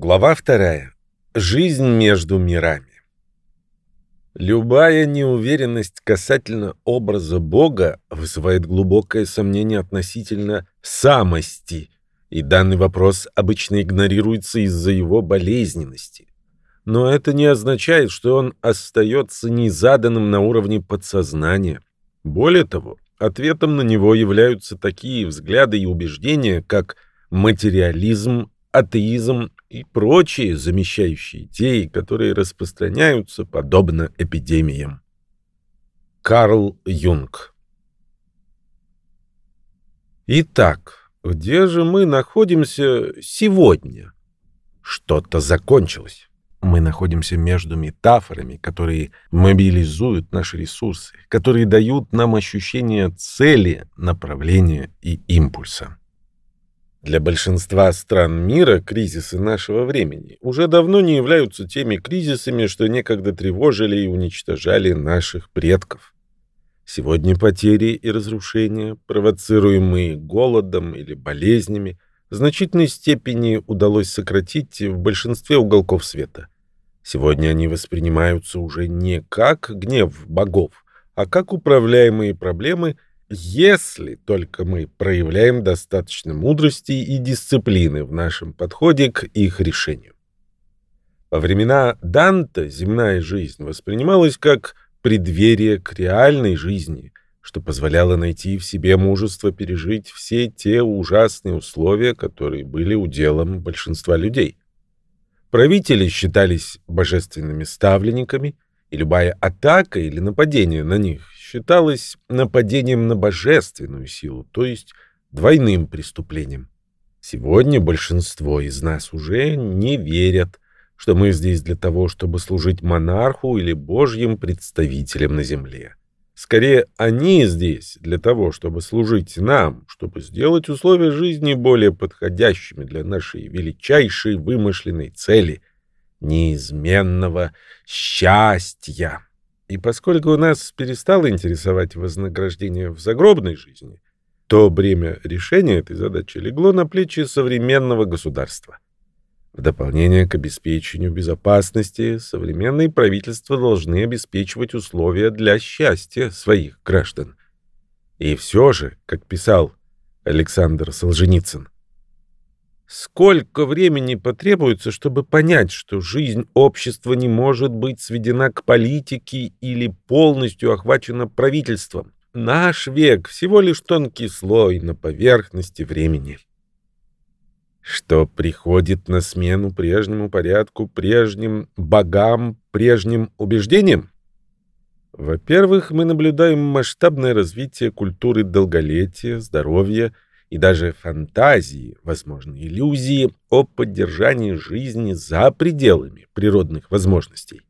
Глава вторая. Жизнь между мирами. Любая неуверенность касательно образа Бога вызывает глубокое сомнение относительно самости, и данный вопрос обычно игнорируется из-за его болезненности. Но это не означает, что он остается незаданным на уровне подсознания. Более того, ответом на него являются такие взгляды и убеждения, как материализм, атеизм и прочие замещающие идеи, которые распространяются подобно эпидемиям. Карл Юнг Итак, где же мы находимся сегодня? Что-то закончилось. Мы находимся между метафорами, которые мобилизуют наши ресурсы, которые дают нам ощущение цели, направления и импульса. Для большинства стран мира кризисы нашего времени уже давно не являются теми кризисами, что некогда тревожили и уничтожали наших предков. Сегодня потери и разрушения, провоцируемые голодом или болезнями, в значительной степени удалось сократить в большинстве уголков света. Сегодня они воспринимаются уже не как гнев богов, а как управляемые проблемы – если только мы проявляем достаточно мудрости и дисциплины в нашем подходе к их решению. Во времена Данта земная жизнь воспринималась как преддверие к реальной жизни, что позволяло найти в себе мужество пережить все те ужасные условия, которые были уделом большинства людей. Правители считались божественными ставленниками, и любая атака или нападение на них считалось нападением на божественную силу, то есть двойным преступлением. Сегодня большинство из нас уже не верят, что мы здесь для того, чтобы служить монарху или божьим представителям на земле. Скорее, они здесь для того, чтобы служить нам, чтобы сделать условия жизни более подходящими для нашей величайшей вымышленной цели — неизменного счастья. И поскольку нас перестало интересовать вознаграждение в загробной жизни, то бремя решения этой задачи легло на плечи современного государства. В дополнение к обеспечению безопасности, современные правительства должны обеспечивать условия для счастья своих граждан. И все же, как писал Александр Солженицын, Сколько времени потребуется, чтобы понять, что жизнь общества не может быть сведена к политике или полностью охвачена правительством? Наш век всего лишь тонкий слой на поверхности времени. Что приходит на смену прежнему порядку, прежним богам, прежним убеждениям? Во-первых, мы наблюдаем масштабное развитие культуры долголетия, здоровья, и даже фантазии, возможно, иллюзии о поддержании жизни за пределами природных возможностей.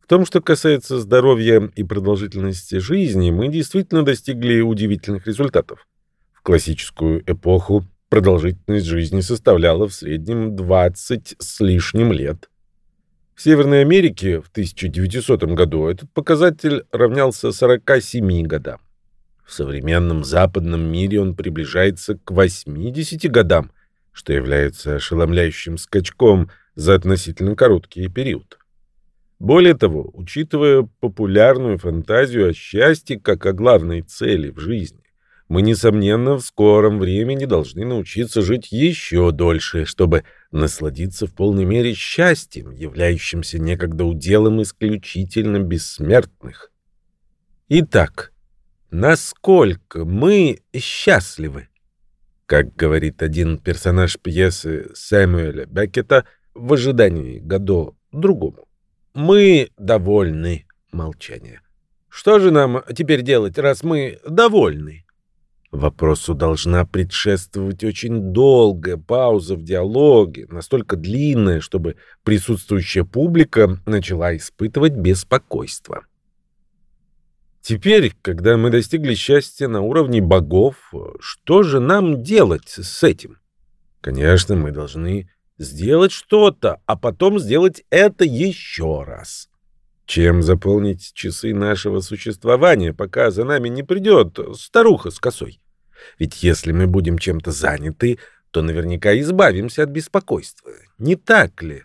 В том, что касается здоровья и продолжительности жизни, мы действительно достигли удивительных результатов. В классическую эпоху продолжительность жизни составляла в среднем 20 с лишним лет. В Северной Америке в 1900 году этот показатель равнялся 47 годам. В современном западном мире он приближается к 80 годам, что является ошеломляющим скачком за относительно короткий период. Более того, учитывая популярную фантазию о счастье как о главной цели в жизни, мы, несомненно, в скором времени должны научиться жить еще дольше, чтобы насладиться в полной мере счастьем, являющимся некогда уделом исключительно бессмертных. Итак, насколько мы счастливы. Как говорит один персонаж пьесы Сэмюэля Беккета в ожидании Годо другому. Мы довольны. Молчание. Что же нам теперь делать, раз мы довольны? Вопросу должна предшествовать очень долгая пауза в диалоге, настолько длинная, чтобы присутствующая публика начала испытывать беспокойство. Теперь, когда мы достигли счастья на уровне богов, что же нам делать с этим? Конечно, мы должны сделать что-то, а потом сделать это еще раз. Чем заполнить часы нашего существования, пока за нами не придет старуха с косой? Ведь если мы будем чем-то заняты, то наверняка избавимся от беспокойства. Не так ли?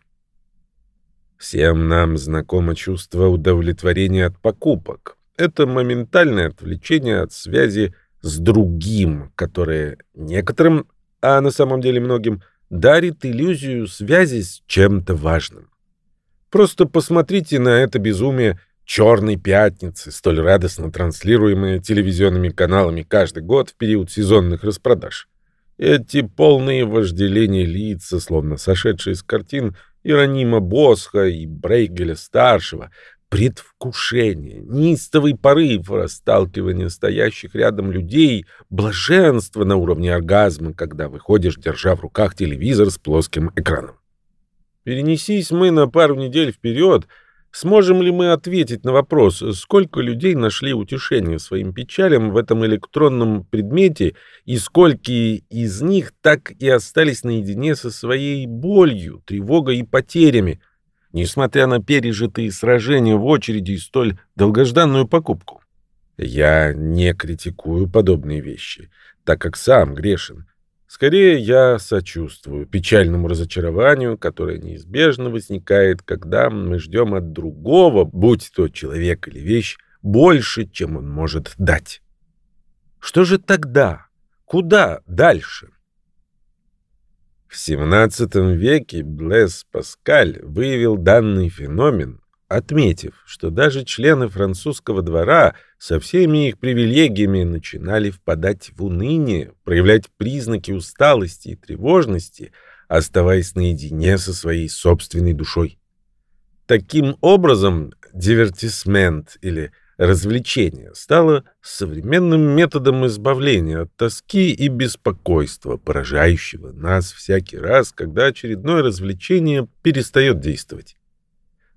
Всем нам знакомо чувство удовлетворения от покупок. Это моментальное отвлечение от связи с другим, которое некоторым, а на самом деле многим, дарит иллюзию связи с чем-то важным. Просто посмотрите на это безумие «Черной пятницы», столь радостно транслируемое телевизионными каналами каждый год в период сезонных распродаж. Эти полные вожделения лица, словно сошедшие с картин Иронима Босха и Брейгеля-старшего, предвкушение, неистовый порыв, расталкивание стоящих рядом людей, блаженство на уровне оргазма, когда выходишь, держа в руках телевизор с плоским экраном. Перенесись мы на пару недель вперед, сможем ли мы ответить на вопрос, сколько людей нашли утешение своим печалям в этом электронном предмете и сколько из них так и остались наедине со своей болью, тревогой и потерями, несмотря на пережитые сражения в очереди и столь долгожданную покупку. Я не критикую подобные вещи, так как сам грешен, Скорее, я сочувствую печальному разочарованию, которое неизбежно возникает, когда мы ждем от другого, будь то человек или вещь, больше, чем он может дать. Что же тогда? Куда дальше? В XVII веке Блес Паскаль выявил данный феномен отметив, что даже члены французского двора со всеми их привилегиями начинали впадать в уныние, проявлять признаки усталости и тревожности, оставаясь наедине со своей собственной душой. Таким образом, дивертисмент или развлечение стало современным методом избавления от тоски и беспокойства, поражающего нас всякий раз, когда очередное развлечение перестает действовать.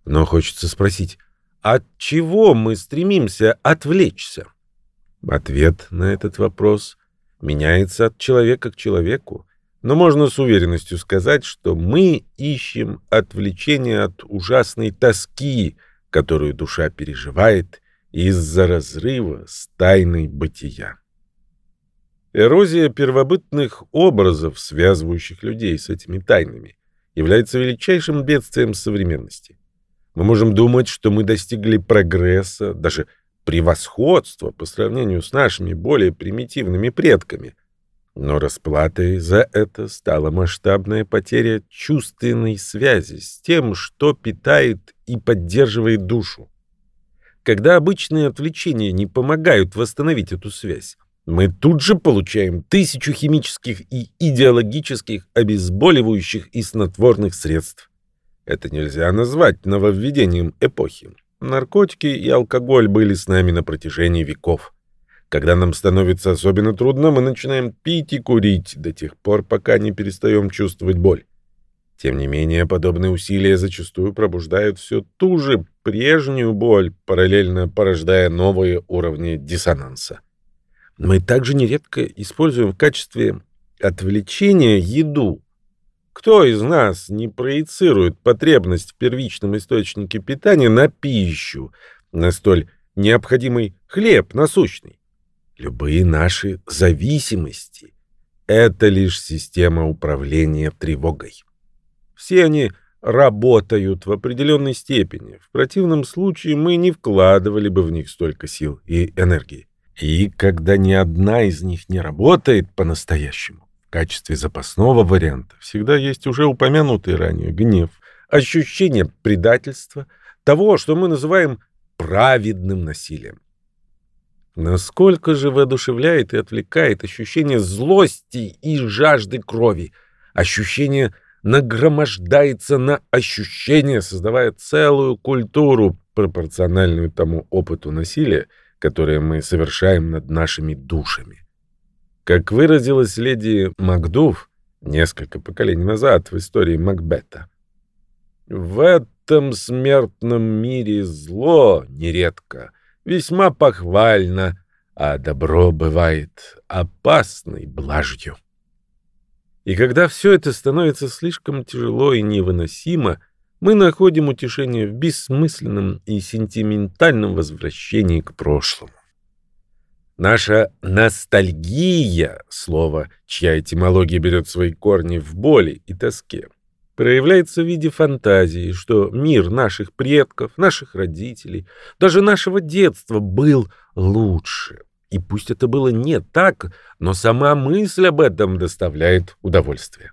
Но хочется спросить, от чего мы стремимся отвлечься? Ответ на этот вопрос меняется от человека к человеку, но можно с уверенностью сказать, что мы ищем отвлечение от ужасной тоски, которую душа переживает из-за разрыва с тайной бытия. Эрозия первобытных образов, связывающих людей с этими тайнами, является величайшим бедствием современности. Мы можем думать, что мы достигли прогресса, даже превосходства по сравнению с нашими более примитивными предками. Но расплатой за это стала масштабная потеря чувственной связи с тем, что питает и поддерживает душу. Когда обычные отвлечения не помогают восстановить эту связь, мы тут же получаем тысячу химических и идеологических обезболивающих и снотворных средств. Это нельзя назвать нововведением эпохи. Наркотики и алкоголь были с нами на протяжении веков. Когда нам становится особенно трудно, мы начинаем пить и курить до тех пор, пока не перестаем чувствовать боль. Тем не менее, подобные усилия зачастую пробуждают все ту же прежнюю боль, параллельно порождая новые уровни диссонанса. Мы также нередко используем в качестве отвлечения еду, кто из нас не проецирует потребность в первичном источнике питания на пищу, на столь необходимый хлеб насущный? Любые наши зависимости — это лишь система управления тревогой. Все они работают в определенной степени. В противном случае мы не вкладывали бы в них столько сил и энергии. И когда ни одна из них не работает по-настоящему, качестве запасного варианта всегда есть уже упомянутый ранее гнев, ощущение предательства, того, что мы называем праведным насилием. Насколько же воодушевляет и отвлекает ощущение злости и жажды крови, ощущение нагромождается на ощущение, создавая целую культуру, пропорциональную тому опыту насилия, которое мы совершаем над нашими душами. Как выразилась леди Макдув несколько поколений назад в истории Макбета. В этом смертном мире зло нередко весьма похвально, а добро бывает опасной блажью. И когда все это становится слишком тяжело и невыносимо, мы находим утешение в бессмысленном и сентиментальном возвращении к прошлому. Наша ностальгия, слово, чья этимология берет свои корни в боли и тоске, проявляется в виде фантазии, что мир наших предков, наших родителей, даже нашего детства был лучше. И пусть это было не так, но сама мысль об этом доставляет удовольствие.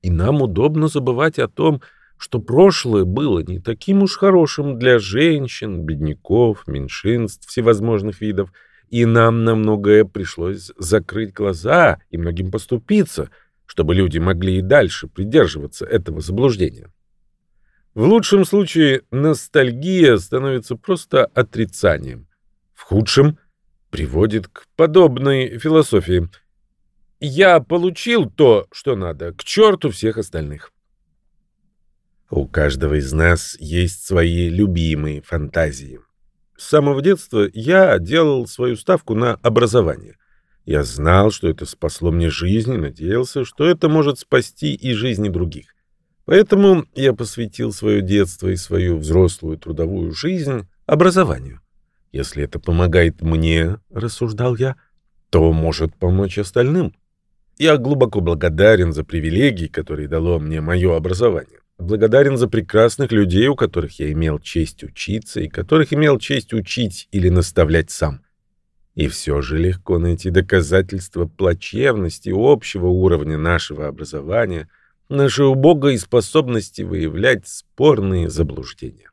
И нам удобно забывать о том, что прошлое было не таким уж хорошим для женщин, бедняков, меньшинств всевозможных видов, и нам на многое пришлось закрыть глаза и многим поступиться — чтобы люди могли и дальше придерживаться этого заблуждения. В лучшем случае ностальгия становится просто отрицанием. В худшем приводит к подобной философии. «Я получил то, что надо, к черту всех остальных». У каждого из нас есть свои любимые фантазии. С самого детства я делал свою ставку на образование — я знал, что это спасло мне жизнь, и надеялся, что это может спасти и жизни других. Поэтому я посвятил свое детство и свою взрослую трудовую жизнь образованию. Если это помогает мне, рассуждал я, то может помочь остальным. Я глубоко благодарен за привилегии, которые дало мне мое образование. Благодарен за прекрасных людей, у которых я имел честь учиться и которых имел честь учить или наставлять сам. И все же легко найти доказательства плачевности общего уровня нашего образования, нашей убогой способности выявлять спорные заблуждения.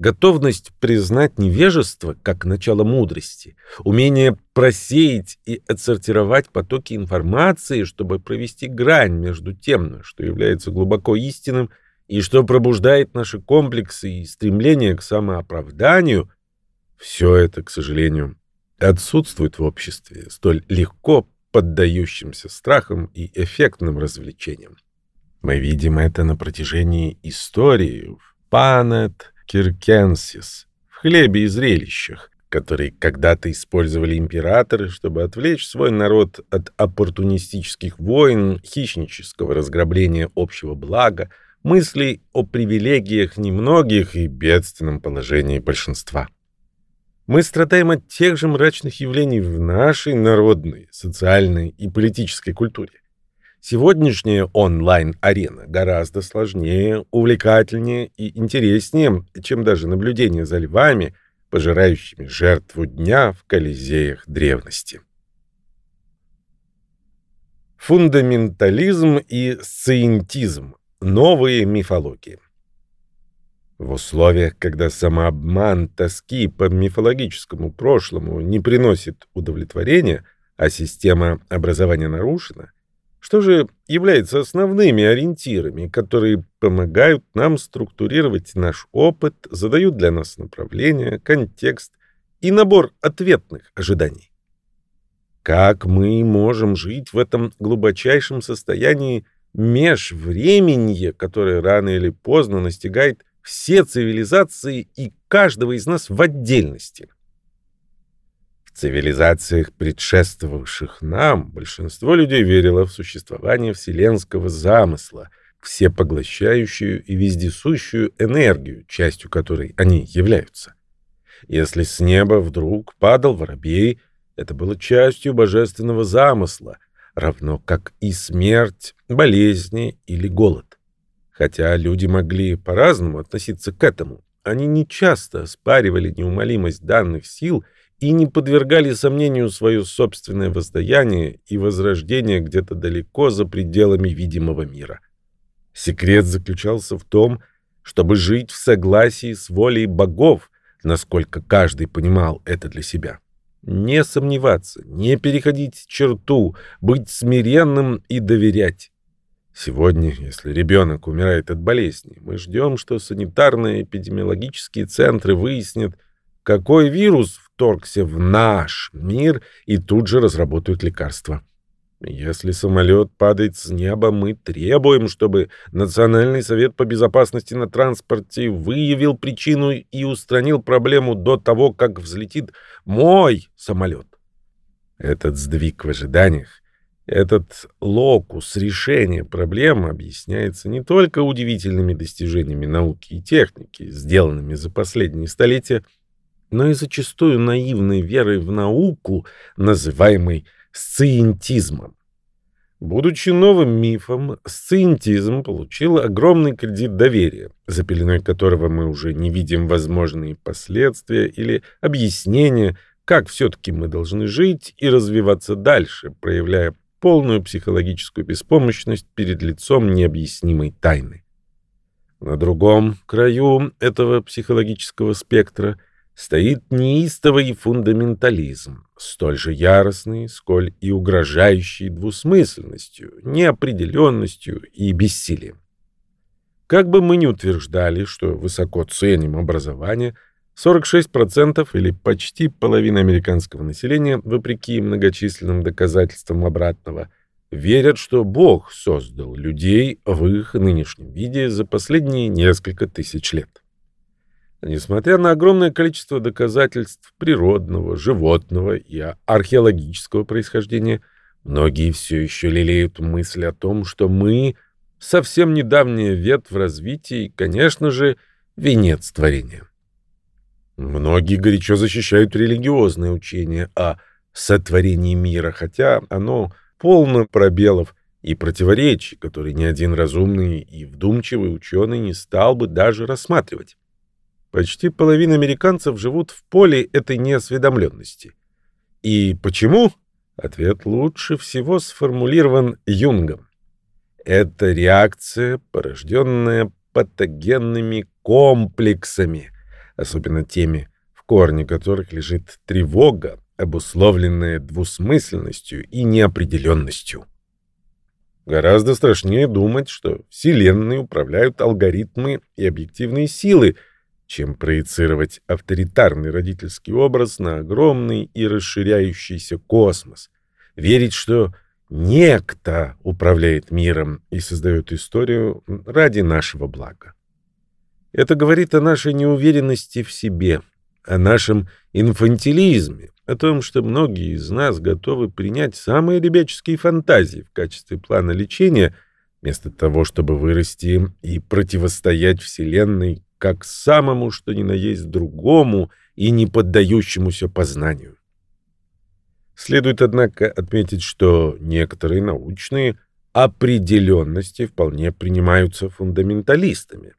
Готовность признать невежество как начало мудрости, умение просеять и отсортировать потоки информации, чтобы провести грань между тем, что является глубоко истинным, и что пробуждает наши комплексы и стремление к самооправданию, все это, к сожалению, отсутствует в обществе, столь легко поддающимся страхам и эффектным развлечениям. Мы видим это на протяжении истории в Панет Киркенсис, в хлебе и зрелищах, которые когда-то использовали императоры, чтобы отвлечь свой народ от оппортунистических войн, хищнического разграбления общего блага, мыслей о привилегиях немногих и бедственном положении большинства. Мы страдаем от тех же мрачных явлений в нашей народной, социальной и политической культуре. Сегодняшняя онлайн-арена гораздо сложнее, увлекательнее и интереснее, чем даже наблюдение за львами, пожирающими жертву дня в колизеях древности. Фундаментализм и сциентизм. Новые мифологии. В условиях, когда самообман тоски по мифологическому прошлому не приносит удовлетворения, а система образования нарушена, что же является основными ориентирами, которые помогают нам структурировать наш опыт, задают для нас направление, контекст и набор ответных ожиданий? Как мы можем жить в этом глубочайшем состоянии межвременья, которое рано или поздно настигает все цивилизации и каждого из нас в отдельности. В цивилизациях, предшествовавших нам, большинство людей верило в существование вселенского замысла, всепоглощающую и вездесущую энергию, частью которой они являются. Если с неба вдруг падал воробей, это было частью божественного замысла, равно как и смерть, болезни или голод. Хотя люди могли по-разному относиться к этому, они не часто спаривали неумолимость данных сил и не подвергали сомнению свое собственное воздаяние и возрождение где-то далеко за пределами видимого мира. Секрет заключался в том, чтобы жить в согласии с волей богов, насколько каждый понимал это для себя. Не сомневаться, не переходить черту, быть смиренным и доверять. Сегодня, если ребенок умирает от болезни, мы ждем, что санитарные эпидемиологические центры выяснят, какой вирус вторгся в наш мир и тут же разработают лекарства. Если самолет падает с неба, мы требуем, чтобы Национальный совет по безопасности на транспорте выявил причину и устранил проблему до того, как взлетит мой самолет. Этот сдвиг в ожиданиях этот локус решения проблем объясняется не только удивительными достижениями науки и техники, сделанными за последние столетия, но и зачастую наивной верой в науку, называемой сциентизмом. Будучи новым мифом, сциентизм получил огромный кредит доверия, за пеленой которого мы уже не видим возможные последствия или объяснения, как все-таки мы должны жить и развиваться дальше, проявляя полную психологическую беспомощность перед лицом необъяснимой тайны. На другом краю этого психологического спектра стоит неистовый фундаментализм, столь же яростный, сколь и угрожающий двусмысленностью, неопределенностью и бессилием. Как бы мы ни утверждали, что высоко ценим образование, 46% или почти половина американского населения, вопреки многочисленным доказательствам обратного, верят, что Бог создал людей в их нынешнем виде за последние несколько тысяч лет. Несмотря на огромное количество доказательств природного, животного и археологического происхождения, многие все еще лелеют мысль о том, что мы — совсем недавняя ветвь развития и, конечно же, венец творения. Многие горячо защищают религиозное учение о сотворении мира, хотя оно полно пробелов и противоречий, которые ни один разумный и вдумчивый ученый не стал бы даже рассматривать. Почти половина американцев живут в поле этой неосведомленности. И почему? Ответ лучше всего сформулирован Юнгом. Это реакция, порожденная патогенными комплексами, особенно теми, в корне которых лежит тревога, обусловленная двусмысленностью и неопределенностью. Гораздо страшнее думать, что Вселенной управляют алгоритмы и объективные силы — чем проецировать авторитарный родительский образ на огромный и расширяющийся космос. Верить, что некто управляет миром и создает историю ради нашего блага. Это говорит о нашей неуверенности в себе, о нашем инфантилизме, о том, что многие из нас готовы принять самые ребяческие фантазии в качестве плана лечения, вместо того, чтобы вырасти и противостоять Вселенной как самому что ни на есть другому и не поддающемуся познанию. Следует, однако, отметить, что некоторые научные определенности вполне принимаются фундаменталистами,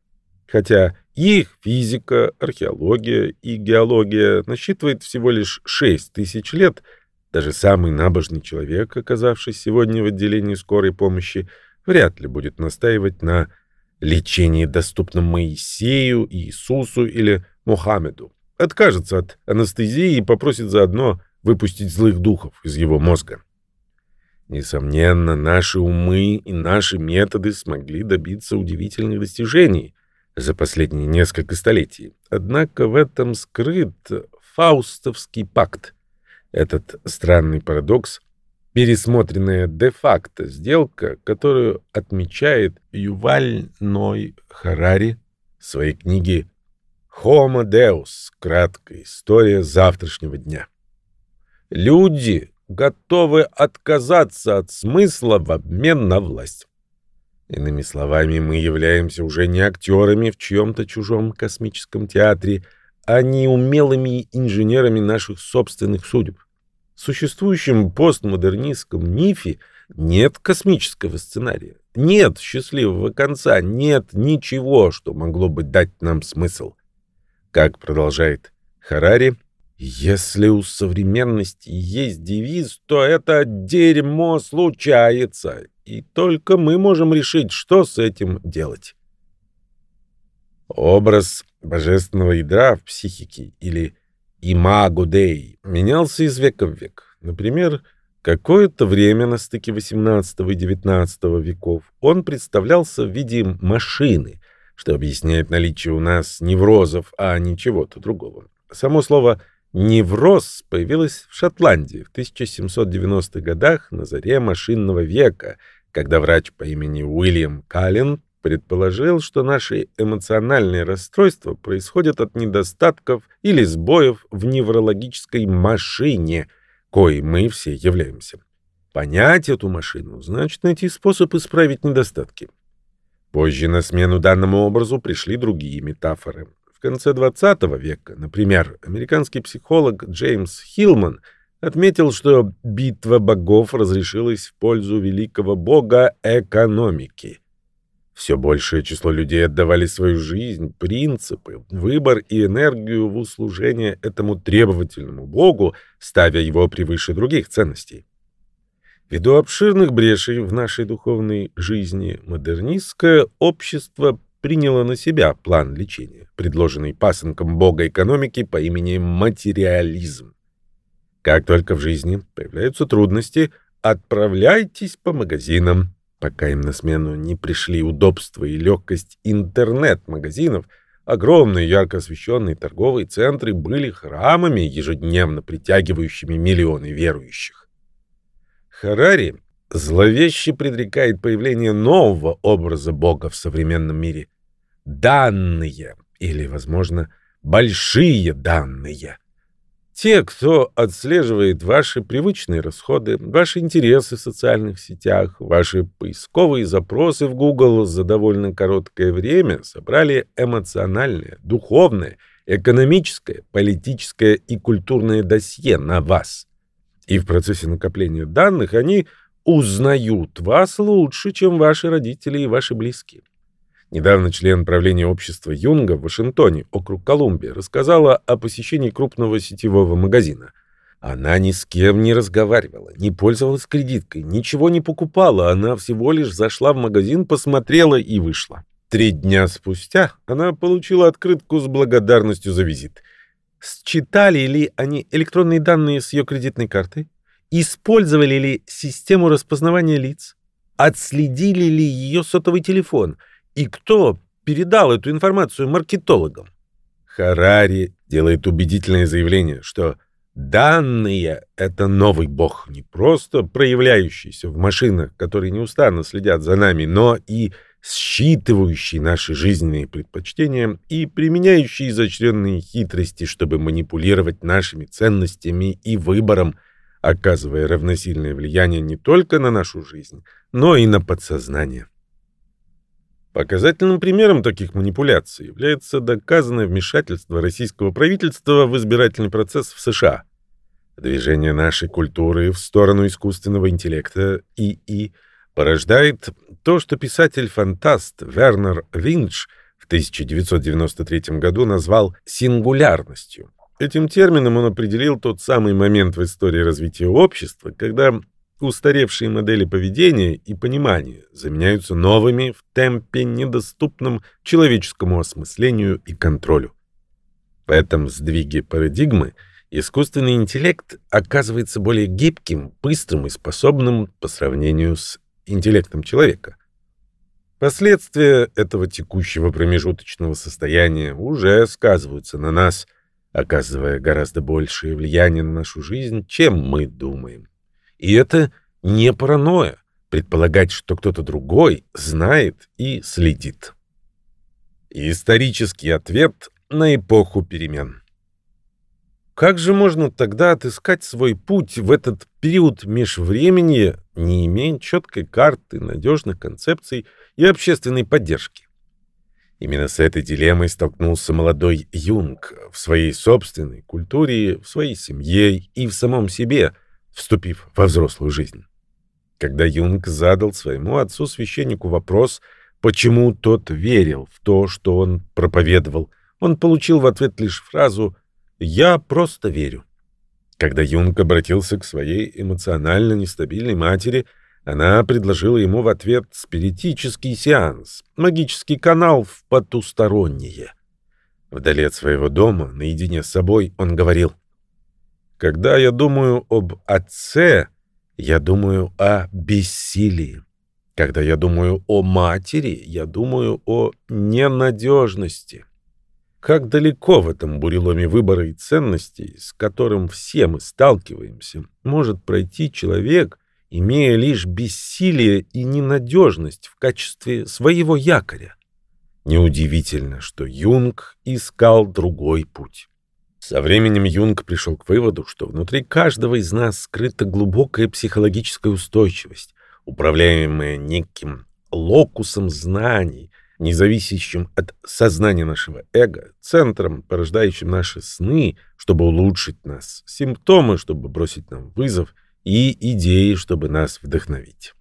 хотя их физика, археология и геология насчитывает всего лишь 6 тысяч лет, даже самый набожный человек, оказавшись сегодня в отделении скорой помощи, вряд ли будет настаивать на лечение доступно Моисею, Иисусу или Мухаммеду, откажется от анестезии и попросит заодно выпустить злых духов из его мозга. Несомненно, наши умы и наши методы смогли добиться удивительных достижений за последние несколько столетий. Однако в этом скрыт фаустовский пакт. Этот странный парадокс пересмотренная де-факто сделка, которую отмечает Юваль Ной Харари в своей книге «Homo Deus. Краткая история завтрашнего дня». Люди готовы отказаться от смысла в обмен на власть. Иными словами, мы являемся уже не актерами в чьем-то чужом космическом театре, а не умелыми инженерами наших собственных судеб. Существующем постмодернистском мифе нет космического сценария, нет счастливого конца, нет ничего, что могло бы дать нам смысл. Как продолжает Харари, если у современности есть девиз, то это дерьмо случается, и только мы можем решить, что с этим делать. Образ божественного ядра в психике или имаго Dei менялся из века в век. Например, какое-то время на стыке XVIII и XIX веков он представлялся в виде машины, что объясняет наличие у нас неврозов, а не чего-то другого. Само слово «невроз» появилось в Шотландии в 1790-х годах на заре машинного века, когда врач по имени Уильям Каллен предположил, что наши эмоциональные расстройства происходят от недостатков или сбоев в неврологической машине, коей мы все являемся. Понять эту машину значит найти способ исправить недостатки. Позже на смену данному образу пришли другие метафоры. В конце XX века, например, американский психолог Джеймс Хилман отметил, что битва богов разрешилась в пользу великого бога экономики. Все большее число людей отдавали свою жизнь, принципы, выбор и энергию в услужение этому требовательному богу, ставя его превыше других ценностей. Ввиду обширных брешей в нашей духовной жизни модернистское общество приняло на себя план лечения, предложенный пасынком бога экономики по имени материализм. Как только в жизни появляются трудности, отправляйтесь по магазинам. Пока им на смену не пришли удобства и легкость интернет-магазинов, огромные ярко освещенные торговые центры были храмами, ежедневно притягивающими миллионы верующих. Харари зловеще предрекает появление нового образа Бога в современном мире. Данные, или, возможно, большие данные. Те, кто отслеживает ваши привычные расходы, ваши интересы в социальных сетях, ваши поисковые запросы в Google за довольно короткое время собрали эмоциональное, духовное, экономическое, политическое и культурное досье на вас. И в процессе накопления данных они узнают вас лучше, чем ваши родители и ваши близкие. Недавно член правления общества Юнга в Вашингтоне, округ Колумбия, рассказала о посещении крупного сетевого магазина. Она ни с кем не разговаривала, не пользовалась кредиткой, ничего не покупала, она всего лишь зашла в магазин, посмотрела и вышла. Три дня спустя она получила открытку с благодарностью за визит. Считали ли они электронные данные с ее кредитной карты? Использовали ли систему распознавания лиц? Отследили ли ее сотовый телефон – и кто передал эту информацию маркетологам? Харари делает убедительное заявление, что данные — это новый бог, не просто проявляющийся в машинах, которые неустанно следят за нами, но и считывающий наши жизненные предпочтения и применяющий изощренные хитрости, чтобы манипулировать нашими ценностями и выбором, оказывая равносильное влияние не только на нашу жизнь, но и на подсознание. Показательным примером таких манипуляций является доказанное вмешательство российского правительства в избирательный процесс в США. Движение нашей культуры в сторону искусственного интеллекта ИИ порождает то, что писатель-фантаст Вернер Винч в 1993 году назвал «сингулярностью». Этим термином он определил тот самый момент в истории развития общества, когда устаревшие модели поведения и понимания заменяются новыми в темпе, недоступном человеческому осмыслению и контролю. В этом сдвиге парадигмы искусственный интеллект оказывается более гибким, быстрым и способным по сравнению с интеллектом человека. Последствия этого текущего промежуточного состояния уже сказываются на нас, оказывая гораздо большее влияние на нашу жизнь, чем мы думаем. И это не паранойя предполагать, что кто-то другой знает и следит. Исторический ответ на эпоху перемен. Как же можно тогда отыскать свой путь в этот период межвремени, не имея четкой карты, надежных концепций и общественной поддержки? Именно с этой дилеммой столкнулся молодой Юнг в своей собственной культуре, в своей семье и в самом себе – вступив во взрослую жизнь. Когда Юнг задал своему отцу-священнику вопрос, почему тот верил в то, что он проповедовал, он получил в ответ лишь фразу «Я просто верю». Когда Юнг обратился к своей эмоционально нестабильной матери, она предложила ему в ответ спиритический сеанс, магический канал в потустороннее. Вдали от своего дома, наедине с собой, он говорил когда я думаю об отце, я думаю о бессилии. Когда я думаю о матери, я думаю о ненадежности. Как далеко в этом буреломе выбора и ценностей, с которым все мы сталкиваемся, может пройти человек, имея лишь бессилие и ненадежность в качестве своего якоря? Неудивительно, что Юнг искал другой путь. Со временем Юнг пришел к выводу, что внутри каждого из нас скрыта глубокая психологическая устойчивость, управляемая неким локусом знаний, независящим от сознания нашего эго, центром, порождающим наши сны, чтобы улучшить нас, симптомы, чтобы бросить нам вызов, и идеи, чтобы нас вдохновить.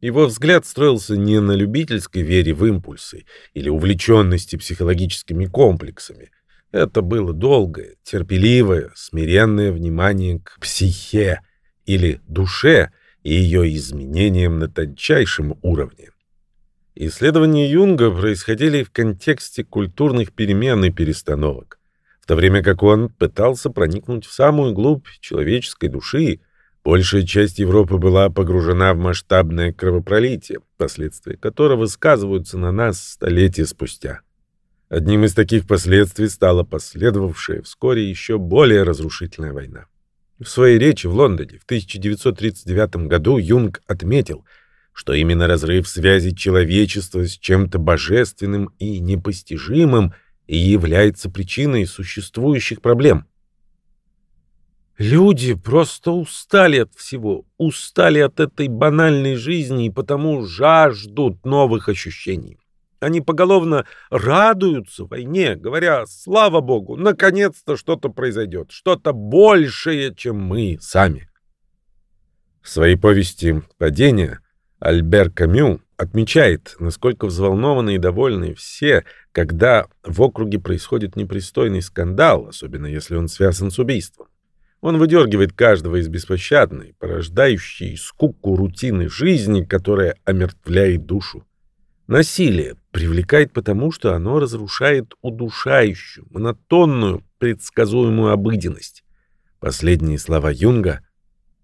Его взгляд строился не на любительской вере в импульсы или увлеченности психологическими комплексами. Это было долгое, терпеливое, смиренное внимание к психе или душе и ее изменениям на тончайшем уровне. Исследования Юнга происходили в контексте культурных перемен и перестановок, в то время как он пытался проникнуть в самую глубь человеческой души, большая часть Европы была погружена в масштабное кровопролитие, последствия которого сказываются на нас столетия спустя. Одним из таких последствий стала последовавшая вскоре еще более разрушительная война. В своей речи в Лондоне в 1939 году Юнг отметил – что именно разрыв связи человечества с чем-то божественным и непостижимым и является причиной существующих проблем. Люди просто устали от всего, устали от этой банальной жизни и потому жаждут новых ощущений. Они поголовно радуются войне, говоря, слава богу, наконец-то что-то произойдет, что-то большее, чем мы сами. В своей повести «Падение» Альбер Камю отмечает, насколько взволнованы и довольны все, когда в округе происходит непристойный скандал, особенно если он связан с убийством. Он выдергивает каждого из беспощадной, порождающей скуку рутины жизни, которая омертвляет душу. Насилие привлекает потому, что оно разрушает удушающую, монотонную, предсказуемую обыденность. Последние слова Юнга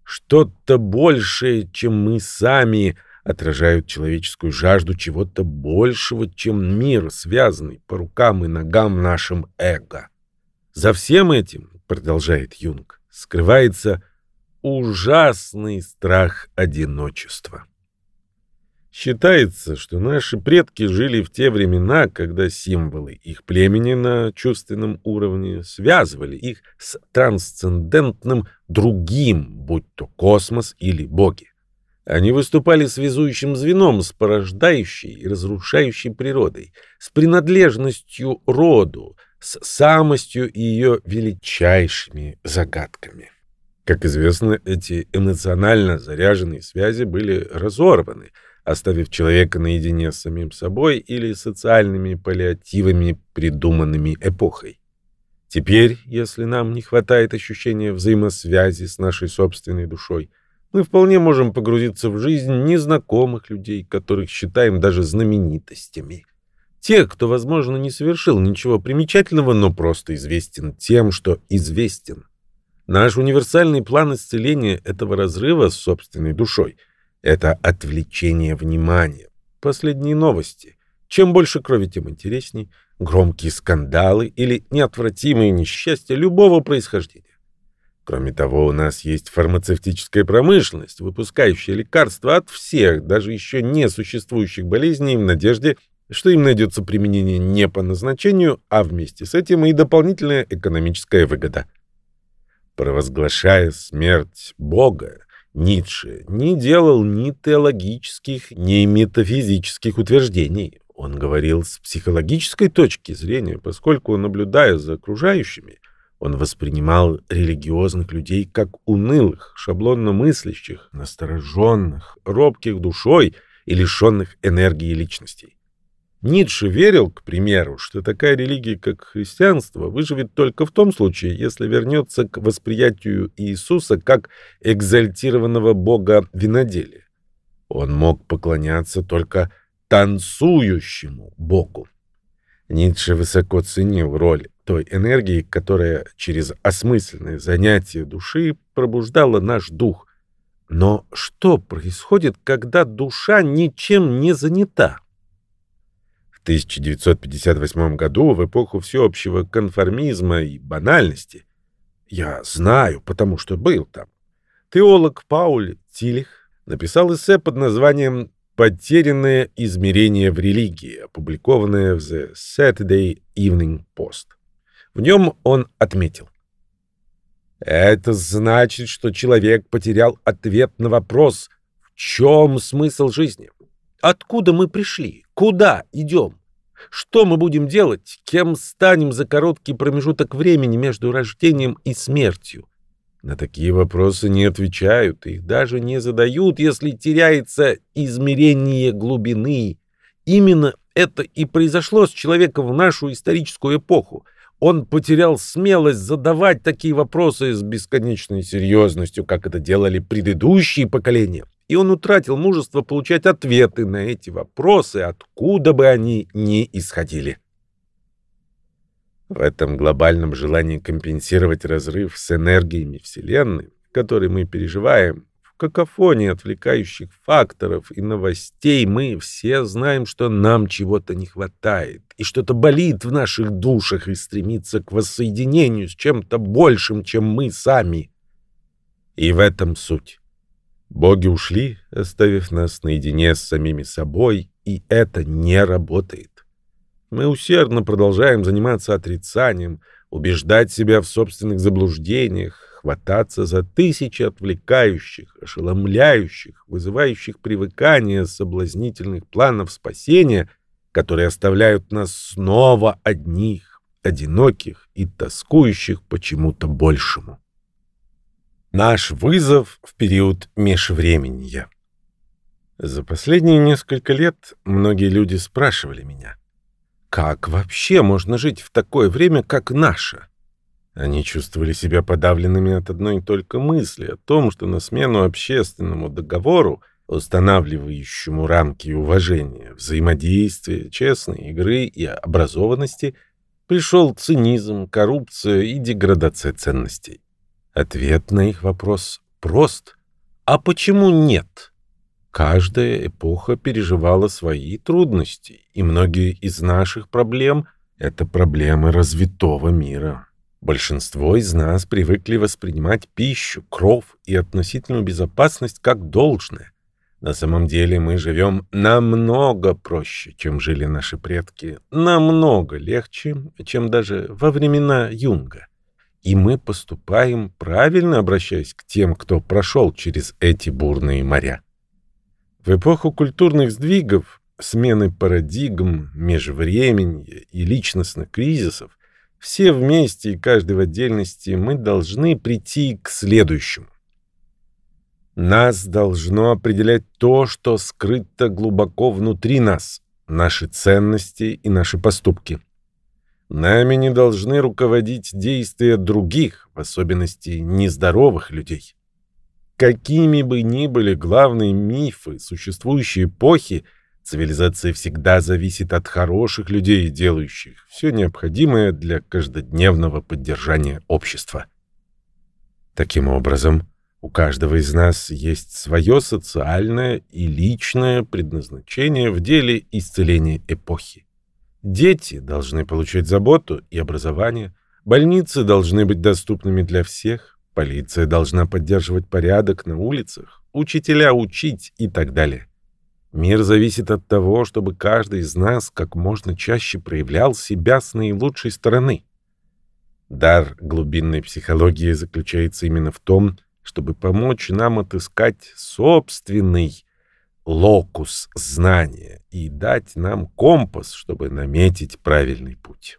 «Что-то большее, чем мы сами», отражают человеческую жажду чего-то большего, чем мир, связанный по рукам и ногам нашим эго. За всем этим, продолжает Юнг, скрывается ужасный страх одиночества. Считается, что наши предки жили в те времена, когда символы их племени на чувственном уровне связывали их с трансцендентным другим, будь то космос или боги. Они выступали связующим звеном с порождающей и разрушающей природой, с принадлежностью роду, с самостью и ее величайшими загадками. Как известно, эти эмоционально заряженные связи были разорваны, оставив человека наедине с самим собой или социальными паллиативами, придуманными эпохой. Теперь, если нам не хватает ощущения взаимосвязи с нашей собственной душой, мы вполне можем погрузиться в жизнь незнакомых людей, которых считаем даже знаменитостями. Тех, кто, возможно, не совершил ничего примечательного, но просто известен тем, что известен. Наш универсальный план исцеления этого разрыва с собственной душой — это отвлечение внимания. Последние новости. Чем больше крови, тем интересней. Громкие скандалы или неотвратимые несчастья любого происхождения. Кроме того, у нас есть фармацевтическая промышленность, выпускающая лекарства от всех, даже еще не существующих болезней, в надежде, что им найдется применение не по назначению, а вместе с этим и дополнительная экономическая выгода. Провозглашая смерть Бога, Ницше не делал ни теологических, ни метафизических утверждений. Он говорил с психологической точки зрения, поскольку, наблюдая за окружающими, он воспринимал религиозных людей как унылых, шаблонно мыслящих, настороженных, робких душой и лишенных энергии личностей. Ницше верил, к примеру, что такая религия, как христианство, выживет только в том случае, если вернется к восприятию Иисуса как экзальтированного бога виноделия. Он мог поклоняться только танцующему богу. Ницше высоко ценил роль той энергии, которая через осмысленное занятие души пробуждала наш дух. Но что происходит, когда душа ничем не занята? В 1958 году, в эпоху всеобщего конформизма и банальности, я знаю, потому что был там, теолог Пауль Тилих написал эссе под названием «Потерянное измерение в религии», опубликованное в The Saturday Evening Post. В нем он отметил. Это значит, что человек потерял ответ на вопрос, в чем смысл жизни. Откуда мы пришли? Куда идем? Что мы будем делать? Кем станем за короткий промежуток времени между рождением и смертью? На такие вопросы не отвечают, их даже не задают, если теряется измерение глубины. Именно это и произошло с человеком в нашу историческую эпоху. Он потерял смелость задавать такие вопросы с бесконечной серьезностью, как это делали предыдущие поколения. И он утратил мужество получать ответы на эти вопросы, откуда бы они ни исходили. В этом глобальном желании компенсировать разрыв с энергиями Вселенной, который мы переживаем, какофонии отвлекающих факторов и новостей мы все знаем, что нам чего-то не хватает, и что-то болит в наших душах и стремится к воссоединению с чем-то большим, чем мы сами. И в этом суть. Боги ушли, оставив нас наедине с самими собой, и это не работает. Мы усердно продолжаем заниматься отрицанием, убеждать себя в собственных заблуждениях, хвататься за тысячи отвлекающих, ошеломляющих, вызывающих привыкание соблазнительных планов спасения, которые оставляют нас снова одних, одиноких и тоскующих почему-то большему. Наш вызов в период межвременья. За последние несколько лет многие люди спрашивали меня, как вообще можно жить в такое время, как наше? Они чувствовали себя подавленными от одной только мысли о том, что на смену общественному договору, устанавливающему рамки уважения, взаимодействия, честной игры и образованности, пришел цинизм, коррупция и деградация ценностей. Ответ на их вопрос прост. А почему нет? Каждая эпоха переживала свои трудности, и многие из наших проблем — это проблемы развитого мира. Большинство из нас привыкли воспринимать пищу, кров и относительную безопасность как должное. На самом деле мы живем намного проще, чем жили наши предки, намного легче, чем даже во времена Юнга. И мы поступаем правильно, обращаясь к тем, кто прошел через эти бурные моря. В эпоху культурных сдвигов, смены парадигм, межвременья и личностных кризисов, все вместе и каждый в отдельности мы должны прийти к следующему. Нас должно определять то, что скрыто глубоко внутри нас, наши ценности и наши поступки. Нами не должны руководить действия других, в особенности нездоровых людей. Какими бы ни были главные мифы существующей эпохи, цивилизация всегда зависит от хороших людей, делающих все необходимое для каждодневного поддержания общества. Таким образом, у каждого из нас есть свое социальное и личное предназначение в деле исцеления эпохи. Дети должны получать заботу и образование, больницы должны быть доступными для всех, Полиция должна поддерживать порядок на улицах, учителя учить и так далее. Мир зависит от того, чтобы каждый из нас как можно чаще проявлял себя с наилучшей стороны. Дар глубинной психологии заключается именно в том, чтобы помочь нам отыскать собственный локус знания и дать нам компас, чтобы наметить правильный путь.